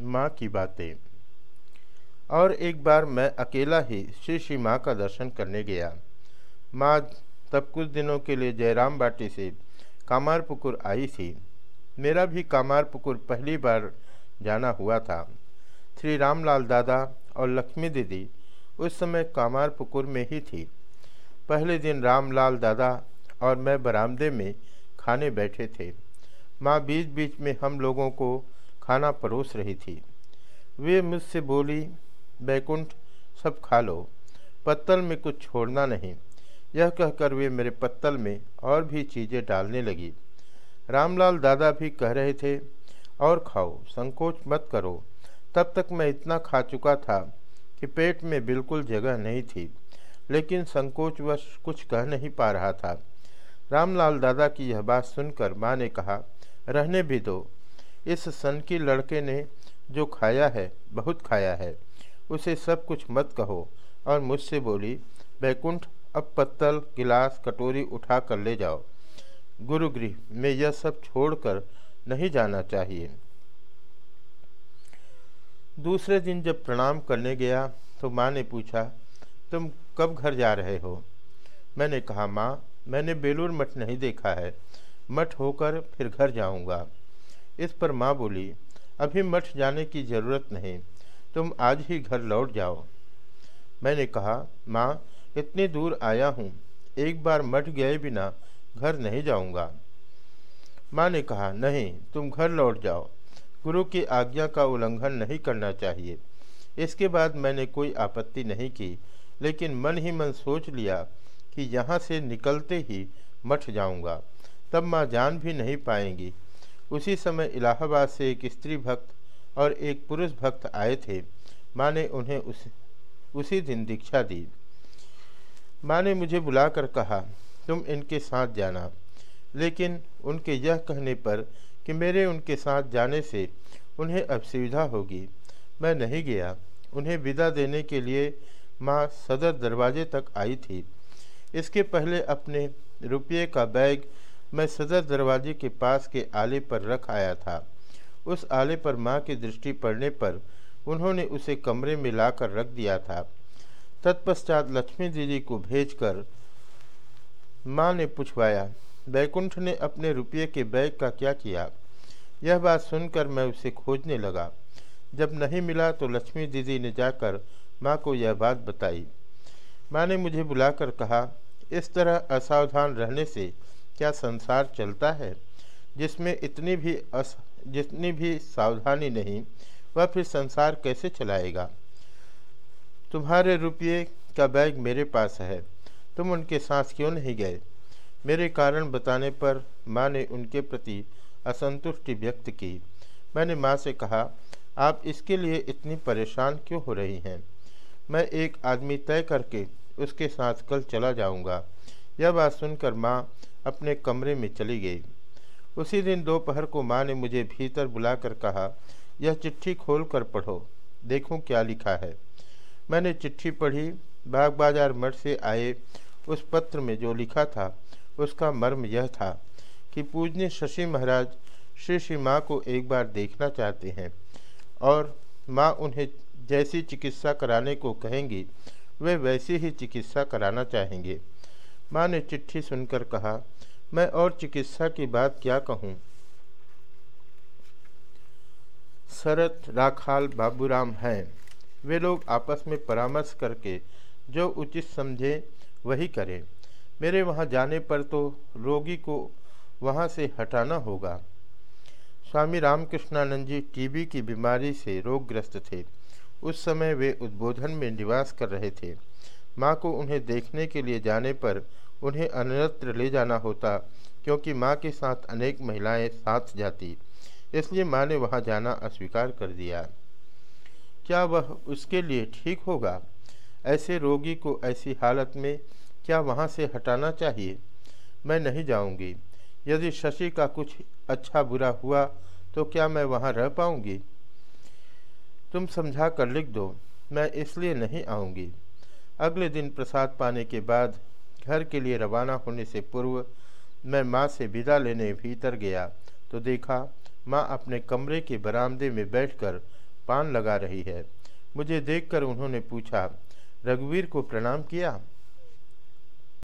माँ की बातें। और एक बार मैं अकेला ही श्री श्री माँ का दर्शन करने गया। माँ तब कुछ दिनों के लिए जयराम बाटी से कामारपुकुर आई थी। मेरा भी कामारपुकुर पहली बार जाना हुआ था। श्री रामलाल दादा और लक्ष्मी दीदी उस समय कामारपुकुर में ही थी। पहले दिन रामलाल दादा और मैं बरामदे में खाने बैठे थे। माँ बीच बीच में हम लोगों को खाना परोस रही थी। वे मुझसे बोली, बैकुंठ, सब खा लो। पत्तल में कुछ छोड़ना नहीं यह कहकर वे मेरे पत्तल में और भी चीज़ें डालने लगी। रामलाल दादा भी कह रहे थे, और खाओ, संकोच मत करो। तब तक मैं इतना खा चुका था कि पेट में बिल्कुल जगह नहीं थी, लेकिन संकोचवश कुछ कह नहीं पा रहा था। रामलाल दादा की यह बात सुनकर माँ ने कहा, रहने भी दो। इस सन की लड़के ने जो खाया है, बहुत खाया है, उसे सब कुछ मत कहो। और मुझसे बोली बैकुंठ अब पत्तल, गिलास, कटोरी उठा कर ले जाओ। गुरुगृह में यह सब छोड़कर नहीं जाना चाहिए। दूसरे दिन जब प्रणाम करने गया तो माँ ने पूछा, तुम कब घर जा रहे हो? मैंने कहा, माँ, मैंने बेलूर मठ नहीं देखा है। मठ होकर फिर घर जाऊँगा। इस पर माँ बोली, अभी मठ जाने की ज़रूरत नहीं, तुम आज ही घर लौट जाओ। मैंने कहा, माँ, इतनी दूर आया हूँ, एक बार मठ गए बिना घर नहीं जाऊँगा। माँ ने कहा, नहीं, तुम घर लौट जाओ। गुरु की आज्ञा का उल्लंघन नहीं करना चाहिए। इसके बाद मैंने कोई आपत्ति नहीं की, लेकिन मन ही मन सोच लिया कि यहाँ से निकलते ही मठ जाऊँगा। तब माँ जान भी नहीं पाएँगी उसी समय इलाहाबाद से एक स्त्री भक्त और एक पुरुष भक्त आए थे। माँ ने उन्हें उस, उसी दिन दीक्षा दी। माँ ने मुझे बुलाकर कहा, तुम इनके साथ जाना। लेकिन उनके यह कहने पर कि मेरे उनके साथ जाने से उन्हें असुविधा होगी। मैं नहीं गया। उन्हें विदा देने के लिए माँ सदर दरवाजे तक आई थी। इसके पहले अपने रुपये का बैग मैं सदर दरवाजे के पास के आले पर रख आया था। उस आले पर माँ की दृष्टि पड़ने पर उन्होंने उसे कमरे में लाकर रख दिया था। तत्पश्चात लक्ष्मी दीदी को भेजकर माँ ने पूछवाया बैकुंठ ने अपने रुपये के बैग का क्या किया? यह बात सुनकर मैं उसे खोजने लगा। जब नहीं मिला तो लक्ष्मी दीदी ने जाकर माँ को यह बात बताई। माँ ने मुझे बुलाकर कहा, इस तरह असावधान रहने से क्या संसार चलता है? जिसमें इतनी भी अस, जितनी भी सावधानी नहीं, वह फिर संसार कैसे चलाएगा? तुम्हारे रुपये का बैग मेरे पास है। तुम उनके साथ क्यों नहीं गए? मेरे कारण बताने पर माँ ने उनके प्रति असंतुष्टि व्यक्त की। मैंने माँ से कहा, आप इसके लिए इतनी परेशान क्यों हो रही हैं? मैं एक आदमी तय करके उसके साथ कल चला जाऊँगा। यह बात सुनकर माँ अपने कमरे में चली गई। उसी दिन दोपहर को माँ ने मुझे भीतर बुलाकर कहा, यह चिट्ठी खोल कर पढ़ो, देखूँ क्या लिखा है। मैंने चिट्ठी पढ़ी, बाग बाज़ार मठ से आए उस पत्र में जो लिखा था, उसका मर्म यह था कि पूजनीय शशि महाराज श्री श्री माँ को एक बार देखना चाहते हैं और माँ उन्हें जैसी चिकित्सा कराने को कहेंगी, वे वैसी ही चिकित्सा कराना चाहेंगे। माँ ने चिट्ठी सुनकर कहा मैं और चिकित्सा की बात क्या कहूँ? शरत, राखाल, बाबूराम हैं। वे लोग आपस में परामर्श करके जो उचित समझे, वही करें। मेरे वहाँ जाने पर तो रोगी को वहाँ से हटाना होगा। स्वामी रामकृष्णानंद जी टीबी की बीमारी से रोगग्रस्त थे। उस समय वे उद्बोधन में निवास कर रहे थे। माँ को उन्हें देखने के लिए जाने पर उन्हें अन्यत्र ले जाना होता, क्योंकि माँ के साथ अनेक महिलाएँ साथ जाती। इसलिए माँ ने वहाँ जाना अस्वीकार कर दिया। क्या वह उसके लिए ठीक होगा? ऐसे रोगी को ऐसी हालत में क्या वहाँ से हटाना चाहिए? मैं नहीं जाऊँगी। यदि शशि का कुछ अच्छा बुरा हुआ तो क्या मैं वहाँ रह पाऊँगी? तुम समझा कर लिख दो। मैं इसलिए नहीं आऊँगी। अगले दिन प्रसाद पाने के बाद घर के लिए रवाना होने से पूर्व मैं माँ से विदा लेने भीतर गया तो देखा माँ अपने कमरे के बरामदे में बैठकर पान लगा रही है। मुझे देखकर उन्होंने पूछा, रघुवीर को प्रणाम किया?